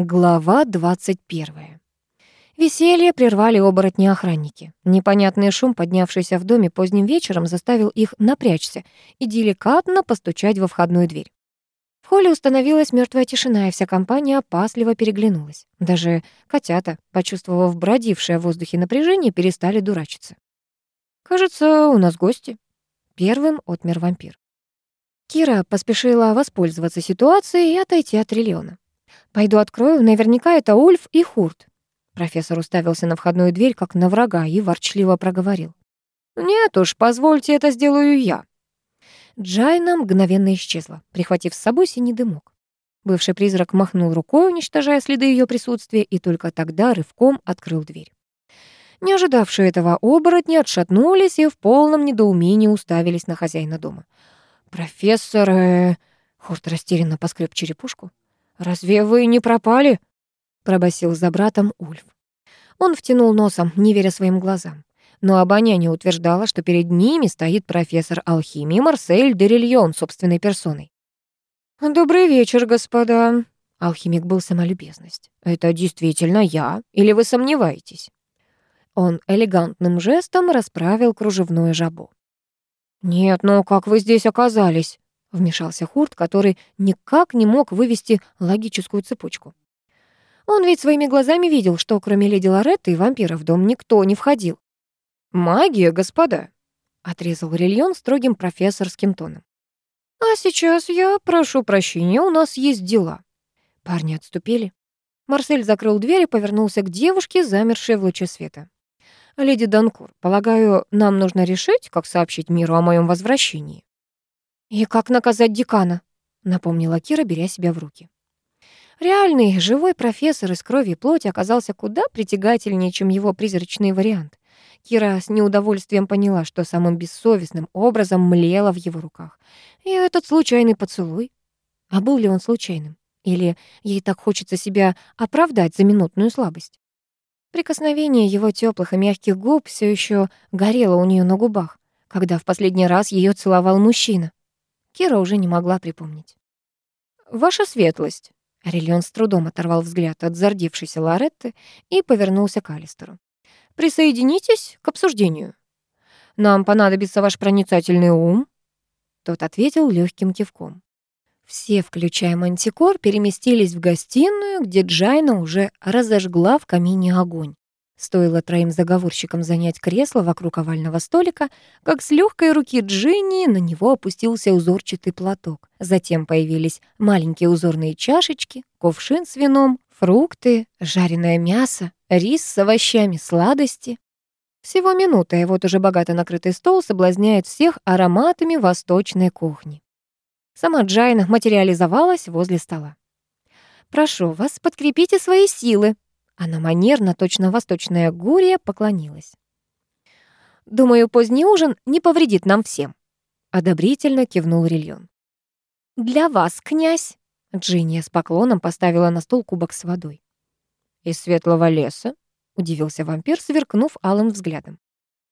Глава 21. Веселье прервали оборотни-охранники. Непонятный шум, поднявшийся в доме поздним вечером, заставил их напрячься и деликатно постучать во входную дверь. В холле установилась мертвая тишина, и вся компания опасливо переглянулась. Даже котята, почувствовав бродившее в воздухе напряжение, перестали дурачиться. «Кажется, у нас гости», — первым отмер вампир. Кира поспешила воспользоваться ситуацией и отойти от триллиона. Пойду открою, наверняка это Ульф и Хурт. Профессор уставился на входную дверь, как на врага, и ворчливо проговорил. «Нет уж, позвольте, это сделаю я». Джайна мгновенно исчезла, прихватив с собой синий дымок. Бывший призрак махнул рукой, уничтожая следы ее присутствия, и только тогда рывком открыл дверь. Не ожидавшие этого оборотни отшатнулись и в полном недоумении уставились на хозяина дома. «Профессор...» э... Хорт растерянно поскреб черепушку. «Разве вы не пропали?» — пробасил за братом Ульф. Он втянул носом, не веря своим глазам. Но обоняние утверждало, что перед ними стоит профессор алхимии Марсель Дерильон собственной персоной. «Добрый вечер, господа!» Алхимик был самолюбезность. «Это действительно я? Или вы сомневаетесь?» Он элегантным жестом расправил кружевное жабо. «Нет, но как вы здесь оказались?» Вмешался Хурт, который никак не мог вывести логическую цепочку. Он ведь своими глазами видел, что кроме леди Лоретты и вампира в дом никто не входил. «Магия, господа!» — отрезал Рильон строгим профессорским тоном. «А сейчас я прошу прощения, у нас есть дела». Парни отступили. Марсель закрыл дверь и повернулся к девушке, замершей в луче света. «Леди Данкур, полагаю, нам нужно решить, как сообщить миру о моем возвращении». «И как наказать декана?» — напомнила Кира, беря себя в руки. Реальный, живой профессор из крови и плоти оказался куда притягательнее, чем его призрачный вариант. Кира с неудовольствием поняла, что самым бессовестным образом млела в его руках. И этот случайный поцелуй. А был ли он случайным? Или ей так хочется себя оправдать за минутную слабость? Прикосновение его теплых и мягких губ все еще горело у нее на губах, когда в последний раз ее целовал мужчина. Кира уже не могла припомнить. «Ваша светлость!» Арельон с трудом оторвал взгляд от зардевшейся Лоретты и повернулся к Алистеру. «Присоединитесь к обсуждению. Нам понадобится ваш проницательный ум». Тот ответил легким кивком. Все, включая Мантикор, переместились в гостиную, где Джайна уже разожгла в камине огонь. Стоило троим заговорщикам занять кресло вокруг овального столика, как с легкой руки Джинни на него опустился узорчатый платок. Затем появились маленькие узорные чашечки, кувшин с вином, фрукты, жареное мясо, рис с овощами, сладости. Всего минута, и вот уже богато накрытый стол соблазняет всех ароматами восточной кухни. Сама Джайна материализовалась возле стола. «Прошу вас, подкрепите свои силы», она манерно, точно восточная гурия, поклонилась. «Думаю, поздний ужин не повредит нам всем», — одобрительно кивнул Рильон. «Для вас, князь!» — Джинния с поклоном поставила на стол кубок с водой. «Из светлого леса?» — удивился вампир, сверкнув алым взглядом.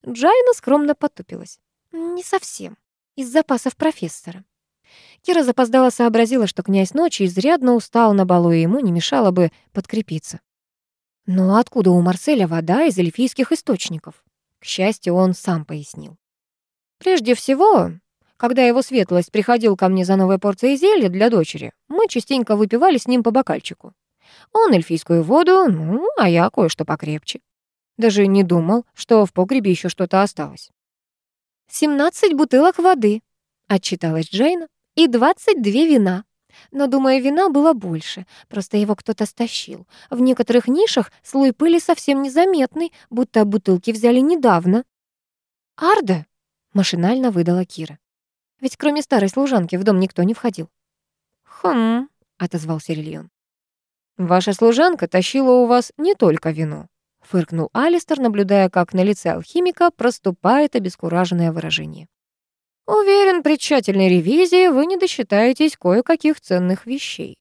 Джайна скромно потупилась. «Не совсем. Из запасов профессора». Кира запоздала сообразила, что князь ночи изрядно устал на балу, и ему не мешало бы подкрепиться. Но откуда у Марселя вода из эльфийских источников? К счастью, он сам пояснил. Прежде всего, когда его светлость приходил ко мне за новой порцией зелья для дочери, мы частенько выпивали с ним по бокальчику. Он эльфийскую воду, ну, а я кое-что покрепче. Даже не думал, что в погребе еще что-то осталось. «Семнадцать бутылок воды», — отчиталась Джейна, «и двадцать две вина. Но, думаю, вина было больше, просто его кто-то стащил. В некоторых нишах слой пыли совсем незаметный, будто бутылки взяли недавно. «Арда!» — машинально выдала Кира. Ведь кроме старой служанки в дом никто не входил. «Хм», — отозвался Рильон. «Ваша служанка тащила у вас не только вино», — фыркнул Алистер, наблюдая, как на лице алхимика проступает обескураженное выражение. Уверен, при тщательной ревизии вы не досчитаетесь кое-каких ценных вещей.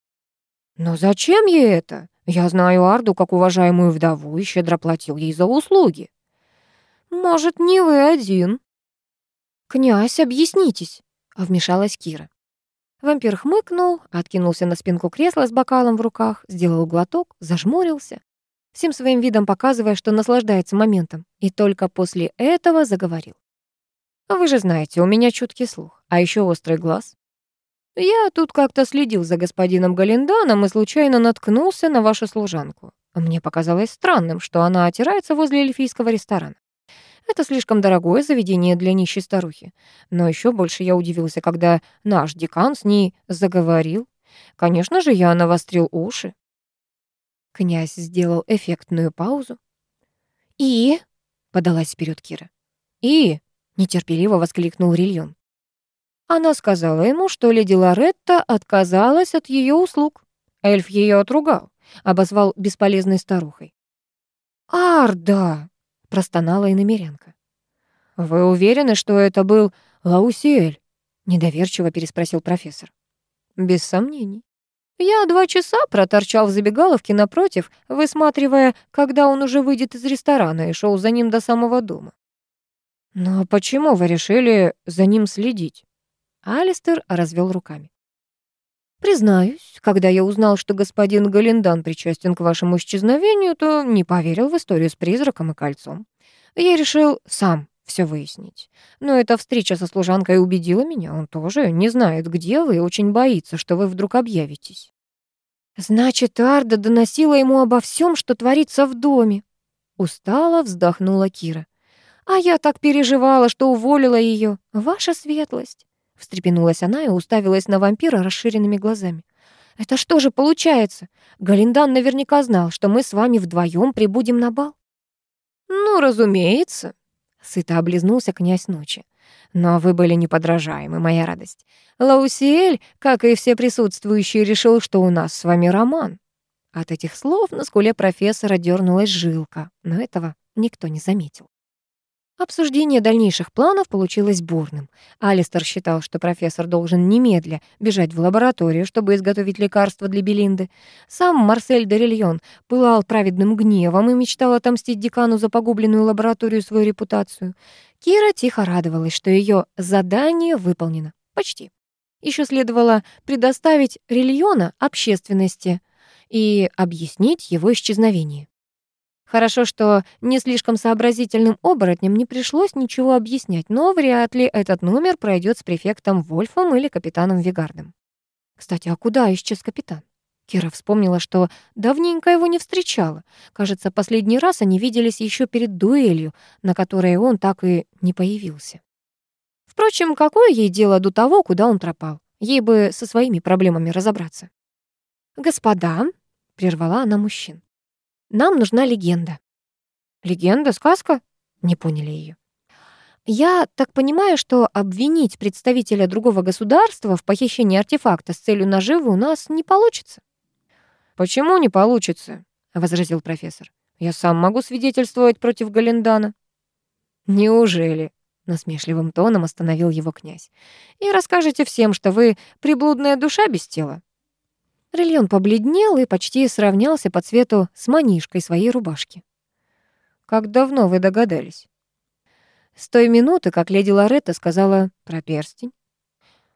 Но зачем ей это? Я знаю Арду как уважаемую вдову и щедро платил ей за услуги. Может, не вы один? Князь, объяснитесь, вмешалась Кира. Вампир хмыкнул, откинулся на спинку кресла с бокалом в руках, сделал глоток, зажмурился, всем своим видом показывая, что наслаждается моментом, и только после этого заговорил. «Вы же знаете, у меня чуткий слух, а еще острый глаз. Я тут как-то следил за господином Галенданом и случайно наткнулся на вашу служанку. Мне показалось странным, что она отирается возле эльфийского ресторана. Это слишком дорогое заведение для нищей старухи. Но еще больше я удивился, когда наш декан с ней заговорил. Конечно же, я навострил уши. Князь сделал эффектную паузу. «И?» — подалась вперед Кира. «И?» — нетерпеливо воскликнул Рильон. Она сказала ему, что леди Лоретта отказалась от ее услуг. Эльф ее отругал, обозвал бесполезной старухой. «Арда!» — простонала иномерянка. «Вы уверены, что это был Лаусиэль?» — недоверчиво переспросил профессор. «Без сомнений. Я два часа проторчал в забегаловке напротив, высматривая, когда он уже выйдет из ресторана, и шел за ним до самого дома. «Но почему вы решили за ним следить?» Алистер развел руками. «Признаюсь, когда я узнал, что господин Галендан причастен к вашему исчезновению, то не поверил в историю с призраком и кольцом. Я решил сам все выяснить. Но эта встреча со служанкой убедила меня. Он тоже не знает, где вы, и очень боится, что вы вдруг объявитесь. Значит, Арда доносила ему обо всем, что творится в доме. Устало вздохнула Кира. А я так переживала, что уволила ее. Ваша светлость. Встрепенулась она и уставилась на вампира расширенными глазами. «Это что же получается? Галиндан наверняка знал, что мы с вами вдвоем прибудем на бал». «Ну, разумеется», Сыто облизнулся князь ночи. Но вы были неподражаемы, моя радость. Лаусиэль, как и все присутствующие, решил, что у нас с вами роман. От этих слов на скуле профессора дернулась жилка, но этого никто не заметил. Обсуждение дальнейших планов получилось бурным. Алистер считал, что профессор должен немедля бежать в лабораторию, чтобы изготовить лекарство для Белинды. Сам Марсель Дорильон пылал праведным гневом и мечтал отомстить декану за погубленную лабораторию свою репутацию. Кира тихо радовалась, что ее задание выполнено. Почти. Еще следовало предоставить Рильона общественности и объяснить его исчезновение. Хорошо, что не слишком сообразительным оборотням не пришлось ничего объяснять, но вряд ли этот номер пройдет с префектом Вольфом или капитаном Вигардом. Кстати, а куда исчез капитан? Кира вспомнила, что давненько его не встречала. Кажется, последний раз они виделись еще перед дуэлью, на которой он так и не появился. Впрочем, какое ей дело до того, куда он пропал? Ей бы со своими проблемами разобраться. «Господа», — прервала она мужчин, нам нужна легенда». «Легенда? Сказка?» Не поняли ее. Я так понимаю, что обвинить представителя другого государства в похищении артефакта с целью наживы у нас не получится. Почему не получится? возразил профессор. Я сам могу свидетельствовать против Галендана. Неужели? насмешливым тоном остановил его князь. И расскажете всем, что вы приблудная душа без тела. Рельон побледнел и почти сравнялся по цвету с манишкой своей рубашки. «Как давно вы догадались?» С той минуты, как леди Лоретта сказала про перстень.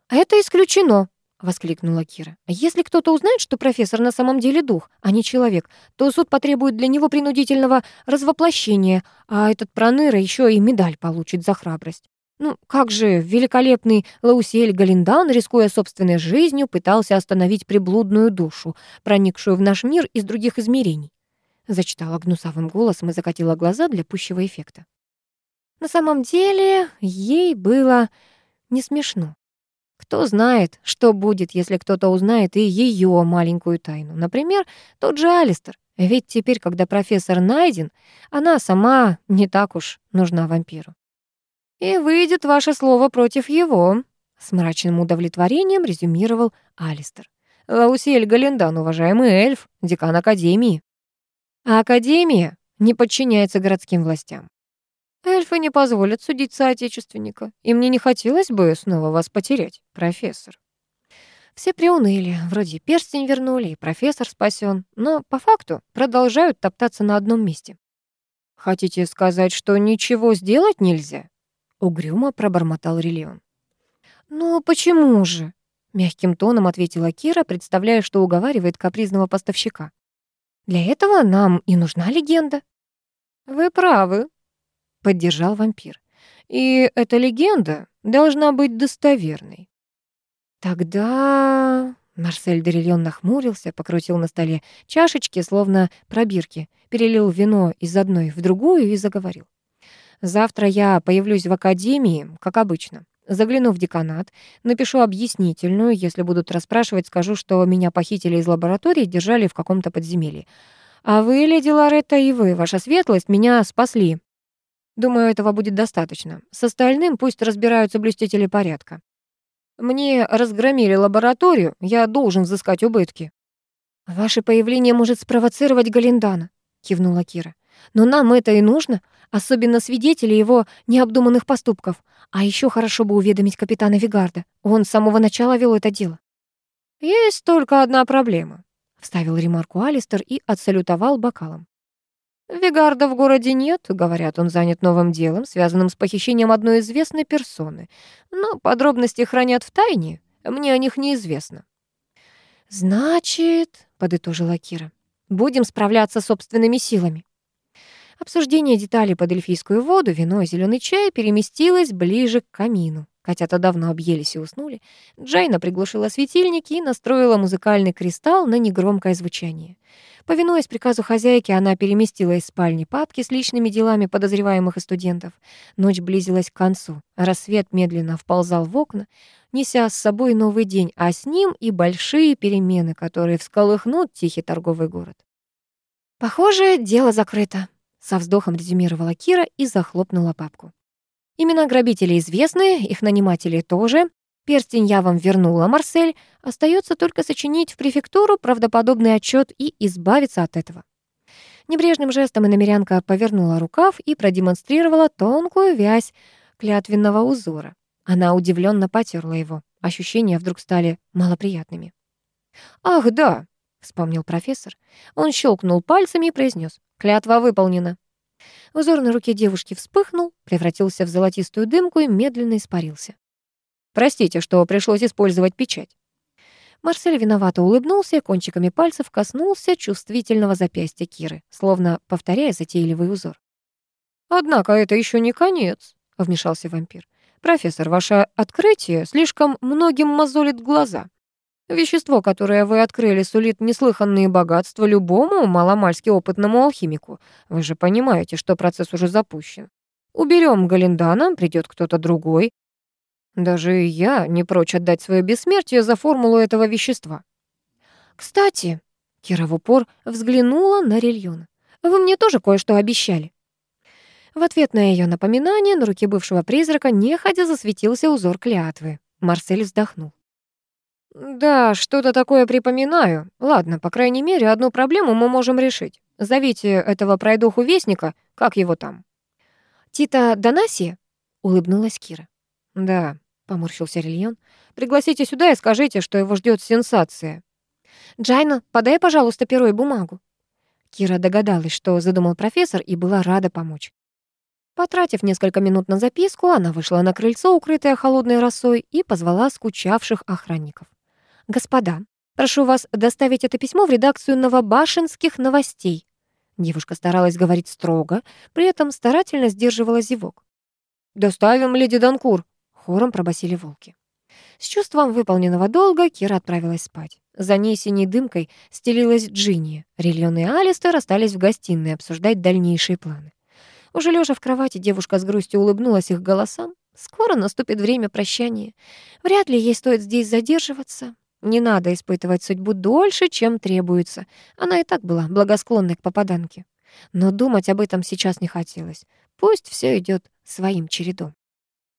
«А это исключено!» — воскликнула Кира. «Если кто-то узнает, что профессор на самом деле дух, а не человек, то суд потребует для него принудительного развоплощения, а этот проныра еще и медаль получит за храбрость. Ну, как же великолепный Лаусель Галиндан, рискуя собственной жизнью, пытался остановить приблудную душу, проникшую в наш мир из других измерений. Зачитала гнусавым голосом и закатила глаза для пущего эффекта. На самом деле, ей было не смешно. Кто знает, что будет, если кто-то узнает и ее маленькую тайну. Например, тот же Алистер. Ведь теперь, когда профессор найден, она сама не так уж нужна вампиру. «И выйдет ваше слово против его», — с мрачным удовлетворением резюмировал Алистер. «Лаусиэль Галендан, уважаемый эльф, декан Академии». А Академия не подчиняется городским властям. Эльфы не позволят судить соотечественника, и мне не хотелось бы снова вас потерять, профессор. Все приуныли, вроде перстень вернули, и профессор спасен, но по факту продолжают топтаться на одном месте. Хотите сказать, что ничего сделать нельзя? Угрюмо пробормотал Риллион. «Ну почему же?» Мягким тоном ответила Кира, представляя, что уговаривает капризного поставщика. «Для этого нам и нужна легенда». «Вы правы», — поддержал вампир. «И эта легенда должна быть достоверной». «Тогда...» Марсель Дерильон нахмурился, покрутил на столе чашечки, словно пробирки, перелил вино из одной в другую и заговорил. «Завтра я появлюсь в академии, как обычно. Загляну в деканат, напишу объяснительную, если будут расспрашивать, скажу, что меня похитили из лаборатории и держали в каком-то подземелье. А вы, леди Лоретта, и вы, ваша светлость, меня спасли. Думаю, этого будет достаточно. С остальным пусть разбираются блюстители порядка. Мне разгромили лабораторию, я должен взыскать убытки. Ваше появление может спровоцировать Галиндана, кивнула Кира. Но нам это и нужно, особенно свидетели его необдуманных поступков. А еще хорошо бы уведомить капитана Вигарда. Он с самого начала вел это дело. «Есть только одна проблема», — вставил ремарку Алистер и отсалютовал бокалом. «Вигарда в городе нет, говорят, он занят новым делом, связанным с похищением одной известной персоны. Но подробности хранят в тайне, мне о них неизвестно». «Значит», — подытожила Кира, — «будем справляться собственными силами». Обсуждение деталей под эльфийскую воду, вино и зеленый чай переместилось ближе к камину. Котята давно объелись и уснули. Джайна приглушила светильники и настроила музыкальный кристалл на негромкое звучание. Повинуясь приказу хозяйки, она переместила из спальни папки с личными делами подозреваемых и студентов. Ночь близилась к концу. Рассвет медленно вползал в окна, неся с собой новый день, а с ним и большие перемены, которые всколыхнут тихий торговый город. «Похоже, дело закрыто», со вздохом резюмировала Кира и захлопнула папку. Имена грабителей известны, их наниматели тоже. Перстень я вам вернула, Марсель. Остается только сочинить в префектуру правдоподобный отчет и избавиться от этого. Небрежным жестом иномерянка повернула рукав и продемонстрировала тонкую вязь клятвенного узора. Она удивленно потерла его. Ощущения вдруг стали малоприятными. «Ах, да!» — вспомнил профессор. Он щелкнул пальцами и произнес: «Клятва выполнена». Узор на руке девушки вспыхнул, превратился в золотистую дымку и медленно испарился. «Простите, что пришлось использовать печать». Марсель виновато улыбнулся и кончиками пальцев коснулся чувствительного запястья Киры, словно повторяя затейливый узор. «Однако это еще не конец», — вмешался вампир. «Профессор, ваше открытие слишком многим мозолит глаза. Вещество, которое вы открыли, сулит неслыханные богатства любому маломальски опытному алхимику. Вы же понимаете, что процесс уже запущен. Уберем Галиндана, придет кто-то другой. Даже я не прочь отдать свое бессмертие за формулу этого вещества. Кстати, Кира в упор взглянула на Рильона. Вы мне тоже кое-что обещали. В ответ на ее напоминание на руке бывшего призрака неходя засветился узор клятвы. Марсель вздохнул. «Да, что-то такое припоминаю. Ладно, по крайней мере, одну проблему мы можем решить. Зовите этого пройдоху-вестника, как его там?» «Тита Донаси?» — улыбнулась Кира. «Да», — поморщился Рильон. «Пригласите сюда и скажите, что его ждет сенсация». «Джайна, подай, пожалуйста, перо и бумагу». Кира догадалась, что задумал профессор, и была рада помочь. Потратив несколько минут на записку, она вышла на крыльцо, укрытое холодной росой, и позвала скучавших охранников. «Господа, прошу вас доставить это письмо в редакцию новобашенских новостей». Девушка старалась говорить строго, при этом старательно сдерживала зевок. «Доставим, леди Данкур», — хором пробасили волки. С чувством выполненного долга Кира отправилась спать. За ней синей дымкой стелилась Джинни. Рильон и Алистер остались в гостиной обсуждать дальнейшие планы. Уже лежа в кровати, девушка с грустью улыбнулась их голосам. Скоро наступит время прощания. Вряд ли ей стоит здесь задерживаться. Не надо испытывать судьбу дольше, чем требуется. Она и так была благосклонной к попаданке. Но думать об этом сейчас не хотелось. Пусть все идет своим чередом.